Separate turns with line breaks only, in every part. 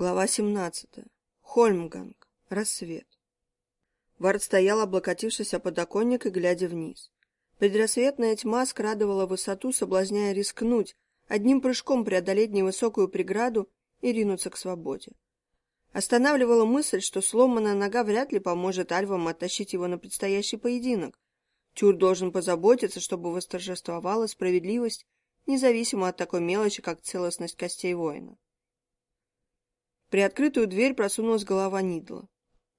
Глава 17. Хольмганг. Рассвет. Вард стоял, облокотившись о подоконник и глядя вниз. Предрассветная тьма скрадывала высоту, соблазняя рискнуть, одним прыжком преодолеть невысокую преграду и ринуться к свободе. Останавливала мысль, что сломанная нога вряд ли поможет Альвам оттащить его на предстоящий поединок. Тюр должен позаботиться, чтобы восторжествовала справедливость, независимо от такой мелочи, как целостность костей воина. При открытую дверь просунулась голова Нидла.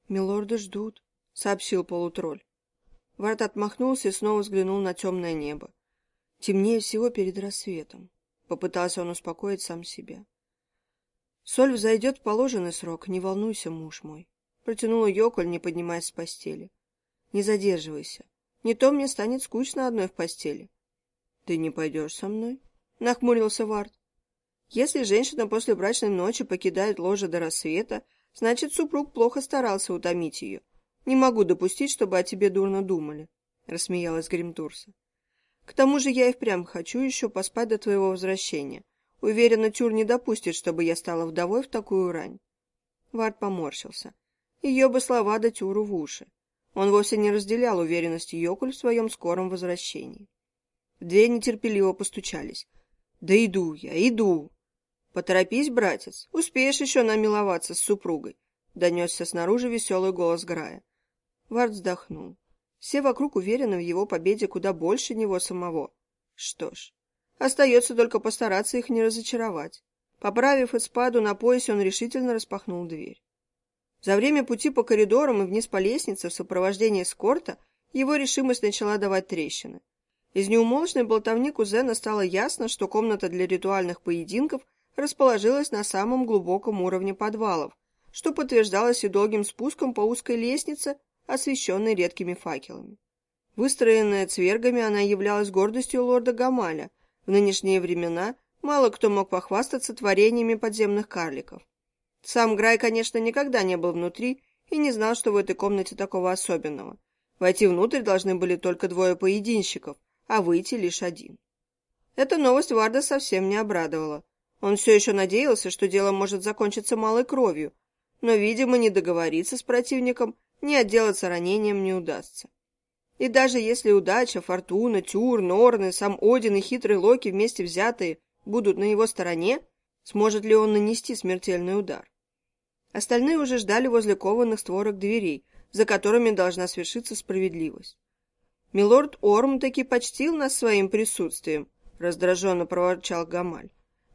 «Милорда ждут», — сообщил полутролль. Вард отмахнулся и снова взглянул на темное небо. Темнее всего перед рассветом. Попытался он успокоить сам себя. «Соль взойдет в положенный срок, не волнуйся, муж мой», — протянула Йоколь, не поднимаясь с постели. «Не задерживайся. Не то мне станет скучно одной в постели». «Ты не пойдешь со мной?» — нахмурился Вард. Если женщина после брачной ночи покидает ложе до рассвета, значит, супруг плохо старался утомить ее. Не могу допустить, чтобы о тебе дурно думали, — рассмеялась Гримтурса. К тому же я и впрямь хочу еще поспать до твоего возвращения. Уверена, Тюр не допустит, чтобы я стала вдовой в такую рань. Вард поморщился. Ее бы слова до Тюру в уши. Он вовсе не разделял уверенности Йокуль в своем скором возвращении. В дверь нетерпеливо постучались. «Да иду я, иду!» «Поторопись, братец, успеешь еще намиловаться с супругой», — донесся снаружи веселый голос Грая. Вард вздохнул. Все вокруг уверены в его победе куда больше него самого. Что ж, остается только постараться их не разочаровать. Поправив испаду на поясе, он решительно распахнул дверь. За время пути по коридорам и вниз по лестнице в сопровождении эскорта его решимость начала давать трещины. Из неумолчной болтовни кузена стало ясно, что комната для ритуальных поединков — расположилась на самом глубоком уровне подвалов, что подтверждалось и долгим спуском по узкой лестнице, освещенной редкими факелами. Выстроенная цвергами, она являлась гордостью лорда Гамаля. В нынешние времена мало кто мог похвастаться творениями подземных карликов. Сам Грай, конечно, никогда не был внутри и не знал, что в этой комнате такого особенного. Войти внутрь должны были только двое поединщиков, а выйти лишь один. Эта новость Варда совсем не обрадовала. Он все еще надеялся, что дело может закончиться малой кровью, но, видимо, не договориться с противником, ни отделаться ранением не удастся. И даже если удача, фортуна, Тюр, Норны, сам Один и хитрый Локи вместе взятые будут на его стороне, сможет ли он нанести смертельный удар? Остальные уже ждали возле кованых створок дверей, за которыми должна свершиться справедливость. «Милорд Орм таки почтил нас своим присутствием», — раздраженно проворчал Гамаль.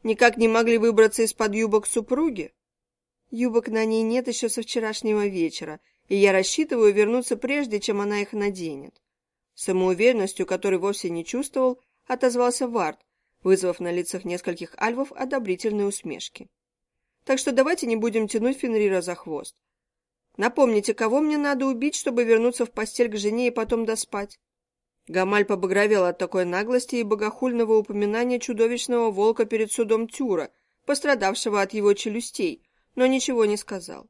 Никак не могли выбраться из-под юбок супруги? Юбок на ней нет еще со вчерашнего вечера, и я рассчитываю вернуться прежде, чем она их наденет. Самоуверенностью, которой вовсе не чувствовал, отозвался Вард, вызвав на лицах нескольких альвов одобрительные усмешки. Так что давайте не будем тянуть Фенрира за хвост. Напомните, кого мне надо убить, чтобы вернуться в постель к жене и потом доспать? Гамаль побагровел от такой наглости и богохульного упоминания чудовищного волка перед судом Тюра, пострадавшего от его челюстей, но ничего не сказал.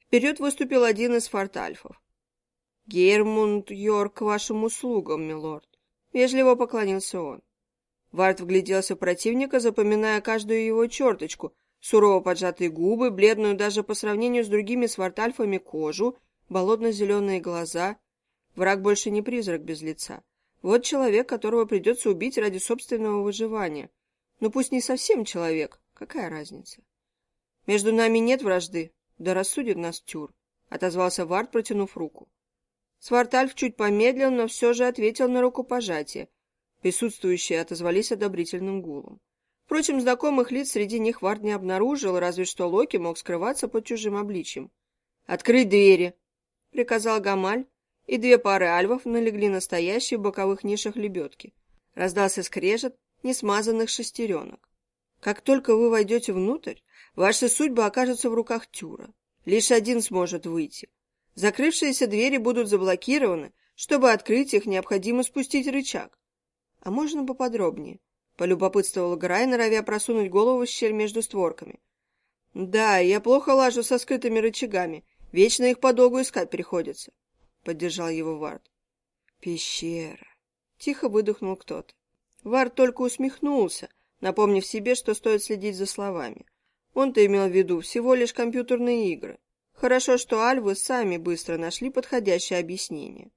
Вперед выступил один из фортальфов. «Гейрмунд Йорк к вашим услугам, милорд», — вежливо поклонился он. Вард вгляделся в противника, запоминая каждую его черточку, сурово поджатые губы, бледную даже по сравнению с другими свартальфами кожу, болотно-зеленые глаза. Враг больше не призрак без лица. Вот человек, которого придется убить ради собственного выживания. Ну пусть не совсем человек, какая разница? Между нами нет вражды, да рассудит нас Тюр, отозвался Вард, протянув руку. Свартальф чуть помедлил, но все же ответил на рукопожатие. Присутствующие отозвались одобрительным гулом. Впрочем, знакомых лиц среди них Вард не обнаружил, разве что Локи мог скрываться под чужим обличьем. «Открыть двери!» — приказал Гамаль, и две пары альвов налегли на стоящие в боковых нишах лебедки. Раздался скрежет несмазанных шестеренок. Как только вы войдете внутрь, ваши судьбы окажутся в руках Тюра. Лишь один сможет выйти. Закрывшиеся двери будут заблокированы. Чтобы открыть их, необходимо спустить рычаг. А можно поподробнее? Полюбопытствовал Грай, норовя просунуть голову в щель между створками. Да, я плохо лажу со скрытыми рычагами. Вечно их подолгу искать приходится. — поддержал его Вард. «Пещера!» — тихо выдохнул кто-то. Вард только усмехнулся, напомнив себе, что стоит следить за словами. Он-то имел в виду всего лишь компьютерные игры. Хорошо, что альвы сами быстро нашли подходящее объяснение.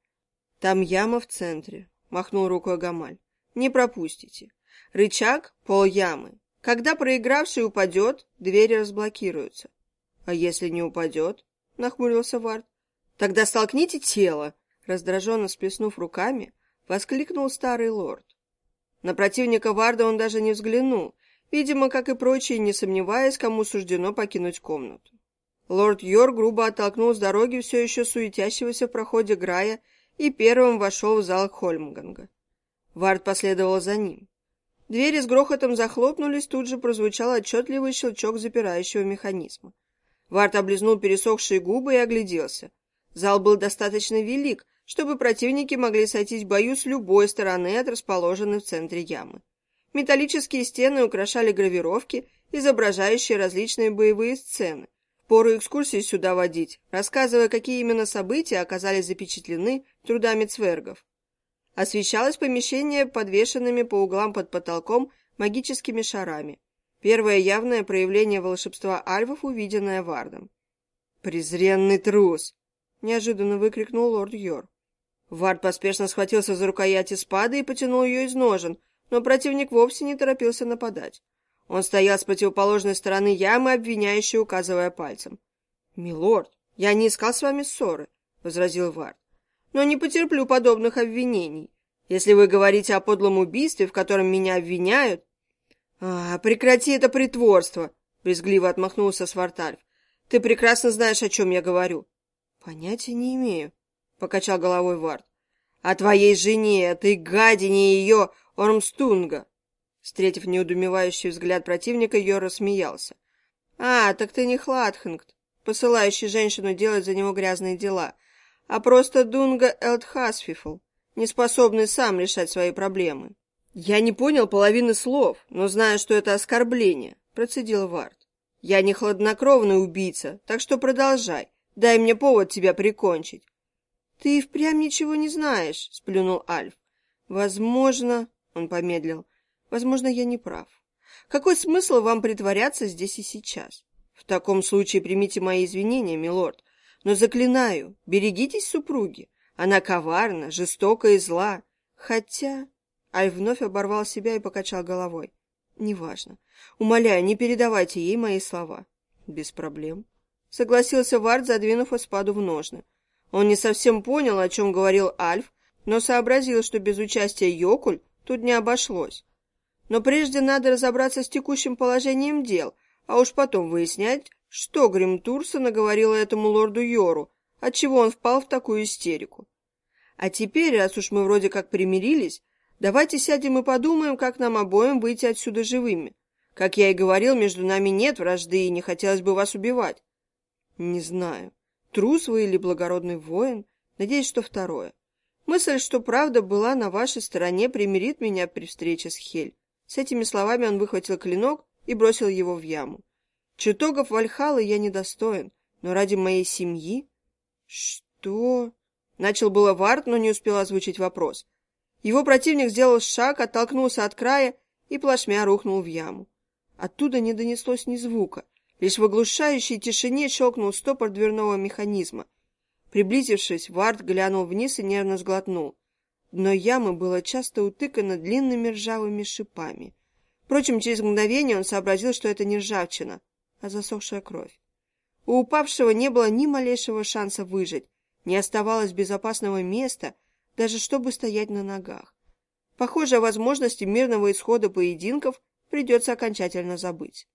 «Там яма в центре», — махнул рукой Гамаль. «Не пропустите. Рычаг — пол ямы. Когда проигравший упадет, двери разблокируются». «А если не упадет?» — нахмурился Вард. «Тогда столкните тело!» — раздраженно сплеснув руками, воскликнул старый лорд. На противника Варда он даже не взглянул, видимо, как и прочие, не сомневаясь, кому суждено покинуть комнату. Лорд Йор грубо оттолкнул с дороги все еще суетящегося в проходе Грая и первым вошел в зал Хольмганга. Вард последовал за ним. Двери с грохотом захлопнулись, тут же прозвучал отчетливый щелчок запирающего механизма. Вард облизнул пересохшие губы и огляделся. Зал был достаточно велик, чтобы противники могли сойтись в бою с любой стороны от расположенной в центре ямы. Металлические стены украшали гравировки, изображающие различные боевые сцены. Пору экскурсии сюда водить, рассказывая, какие именно события оказались запечатлены трудами цвергов. Освещалось помещение подвешенными по углам под потолком магическими шарами. Первое явное проявление волшебства альвов, увиденное Вардом. «Презренный трус!» — неожиданно выкрикнул лорд Йор. Вард поспешно схватился за рукояти спады и потянул ее из ножен, но противник вовсе не торопился нападать. Он стоял с противоположной стороны ямы, обвиняющий, указывая пальцем. «Милорд, я не искал с вами ссоры», — возразил Вард. «Но не потерплю подобных обвинений. Если вы говорите о подлом убийстве, в котором меня обвиняют...» «А, прекрати это притворство!» — брезгливо отмахнулся Свартальф. «Ты прекрасно знаешь, о чем я говорю». «Понятия не имею», — покачал головой Вард. «О твоей жене, этой гадине ее Ормстунга!» Встретив неудумевающий взгляд противника, Йор рассмеялся. «А, так ты не Хладхангт, посылающий женщину делать за него грязные дела, а просто Дунга Элдхасфифл, не способный сам решать свои проблемы». «Я не понял половины слов, но знаю, что это оскорбление», — процедил Вард. «Я не хладнокровный убийца, так что продолжай. Дай мне повод тебя прикончить. «Ты впрямь ничего не знаешь», — сплюнул Альф. «Возможно...» — он помедлил. «Возможно, я не прав. Какой смысл вам притворяться здесь и сейчас? В таком случае примите мои извинения, милорд. Но заклинаю, берегитесь супруги. Она коварна, жестока и зла. Хотя...» Альф вновь оборвал себя и покачал головой. «Неважно. Умоляю, не передавайте ей мои слова». «Без проблем», — согласился Вард, задвинув Эспаду в ножны. Он не совсем понял, о чем говорил Альф, но сообразил, что без участия Йокуль тут не обошлось. Но прежде надо разобраться с текущим положением дел, а уж потом выяснять, что Гримтурса наговорила этому лорду Йору, отчего он впал в такую истерику. А теперь, раз уж мы вроде как примирились, давайте сядем и подумаем, как нам обоим выйти отсюда живыми. Как я и говорил, между нами нет вражды, и не хотелось бы вас убивать. Не знаю. Трус вы или благородный воин? Надеюсь, что второе. Мысль, что правда была на вашей стороне, примирит меня при встрече с Хель. С этими словами он выхватил клинок и бросил его в яму. Чутогов Вальхалы я недостоин, но ради моей семьи... Что? Начал было Вард, но не успел озвучить вопрос. Его противник сделал шаг, оттолкнулся от края и плашмя рухнул в яму. Оттуда не донеслось ни звука, Лишь в оглушающей тишине щелкнул стопор дверного механизма. Приблизившись, Вард глянул вниз и нервно сглотнул. Дно ямы было часто утыкано длинными ржавыми шипами. Впрочем, через мгновение он сообразил, что это не ржавчина, а засохшая кровь. У упавшего не было ни малейшего шанса выжить, не оставалось безопасного места, даже чтобы стоять на ногах. Похоже, о возможности мирного исхода поединков придется окончательно забыть.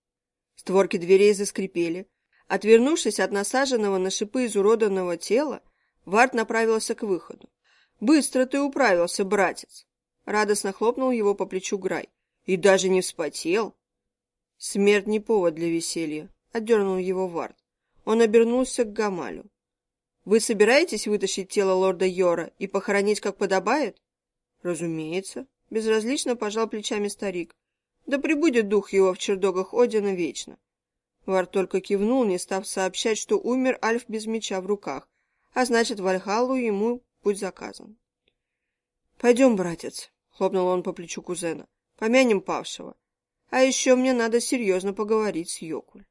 Створки дверей заскрипели. Отвернувшись от насаженного на шипы изуродованного тела, Вард направился к выходу. «Быстро ты управился, братец!» Радостно хлопнул его по плечу Грай. «И даже не вспотел!» «Смерть не повод для веселья», — отдернул его Вард. Он обернулся к Гамалю. «Вы собираетесь вытащить тело лорда Йора и похоронить, как подобает?» «Разумеется», — безразлично пожал плечами старик. Да пребудет дух его в чердогах Одина вечно. Вар только кивнул, не став сообщать, что умер Альф без меча в руках, а значит, в Альхалу ему путь заказан. «Пойдем, братец», — хлопнул он по плечу кузена, — «помянем павшего. А еще мне надо серьезно поговорить с Йокуль».